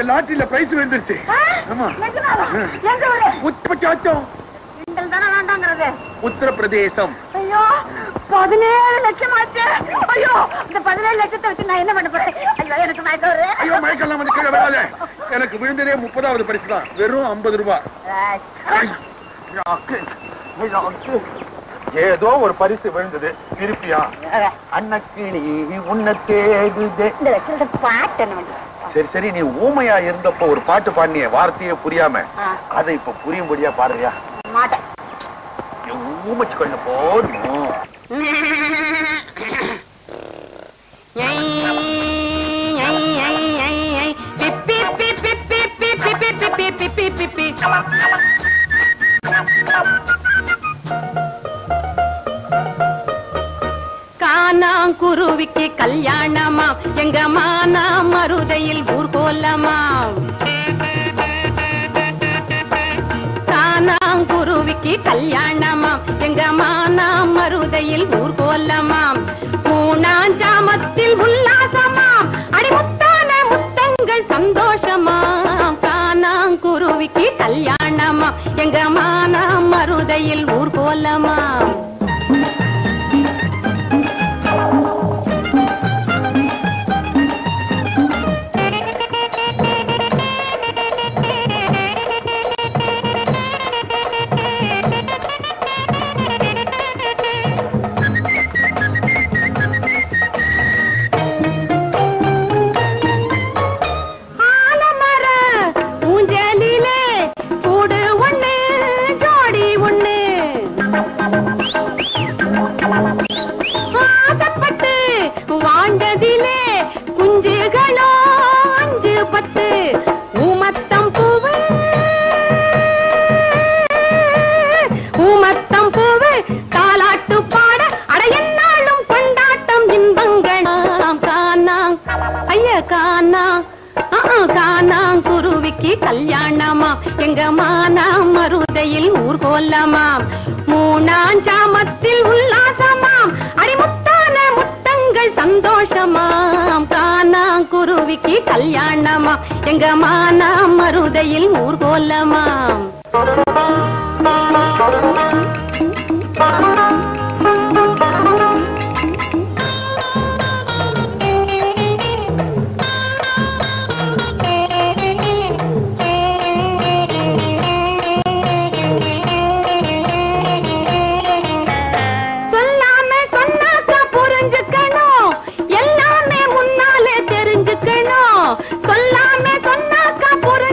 எனக்கு லாட்டரியில பிரைஸ் விழுந்துருச்சு ஆமா? உச்சபட்சம் உத்தரப்பிரதேசம். ஐயோ பதினேழு லட்சம் ஆச்சு ஐயோ இந்த பதினேழு லட்சத்தை வச்சு நான் என்ன பண்ண போறேன்? ஐயோ எனக்கு மயக்கம் வருது. ஐயோ மயக்கெல்லாம் வந்து கீழே விழாத எனக்கு விழுந்ததே முப்பதாவது பரிசு தான். வெறும் ஐம்பது ரூபாய் ஏதோ ஒரு பரிசு விழுந்தது. திருப்பியா? அன்னக்கிளி உன்னை தேடுதே. இந்த லட்சத்தை பாட்டு என்ன? சரி சரி நீ ஊமையா இருந்தப்போ ஒரு பாட்டு பாடினிய வார்த்தையே புரியாம. அதை இப்ப புரியும்படியா பாடுறியா? மாட்டேன் ஊமச்சு கண்ணு போதும் காணாங்குருவிக்கு கல்யாணமா எங்க மானா மருதையில் ஊர்கோலமா காணாங்குருவிக்கு கல்யாணமா எங்க மானா மருதையில் ஊர்கோலமாம். பூணாஞ்சாமத்தில் உல்லாசமா அடிமுத்தான முத்தங்கள் சந்தோஷமாம். காணாங்குருவிக்கு கல்யாணமா எங்க மானா மருதையில் ஊர்கோலமாம். காணாங் குருவிக்கு கல்யாணமா எங்க மானா மருதையில் ஊர் கோலமாம். மூணாம் மூணாஞ்சாமத்தில் உல்லாசமாம். அடிமுத்தான முத்தங்கள் சந்தோஷமாம். காணாங் குருவிக்கு கல்யாணமா எங்க மானா மருதையில் ஊர்கோலமாம் சொல்லாம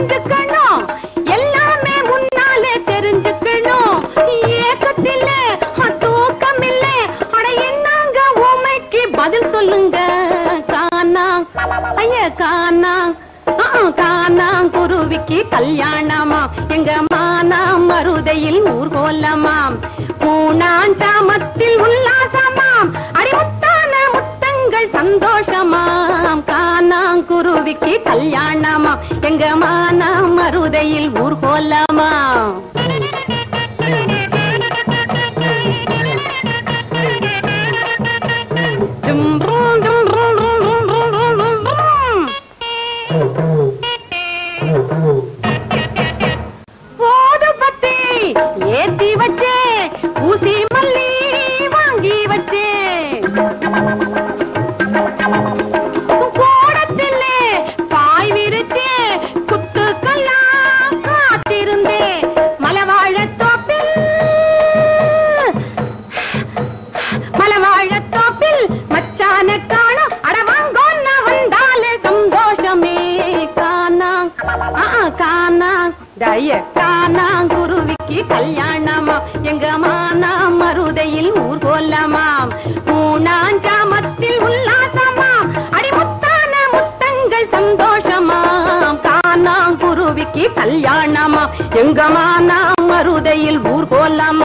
புரிஞ்சுக்கணும் எல்லாமே முன்னாலே தெரிஞ்சுக்கணும். ஏக்கத்தில தூக்கம் இல்ல அட என்னங்க உமைக்கு பதில் சொல்லுங்க? காணா. ஐய காணா. காணாங் குருவிக்கு கல்யாணமா? எங்க மானா மருதையில் ஊர்கோலமாம். உல்லாசமாம். அடிமுத்தான முத்தங்கள் கல்யாணமாம் காணாங்குருவிக்கு கல்யாணமாம் எங்க மானம் மருதையில் ஊர் போலாமா? Oh, பூனாங்குருவிக்கு கல்யாணமா? எங்க மானா மருதையில் ஊர் போலாமாம். பூனான் கிராமத்தில் உல்லாசமாம். அடிமுத்தான முத்தங்கள் சந்தோஷமாம். கானாங்குருவிக்கு கல்யாணமா? எங்க மானா மருதையில் ஊர் போலாமா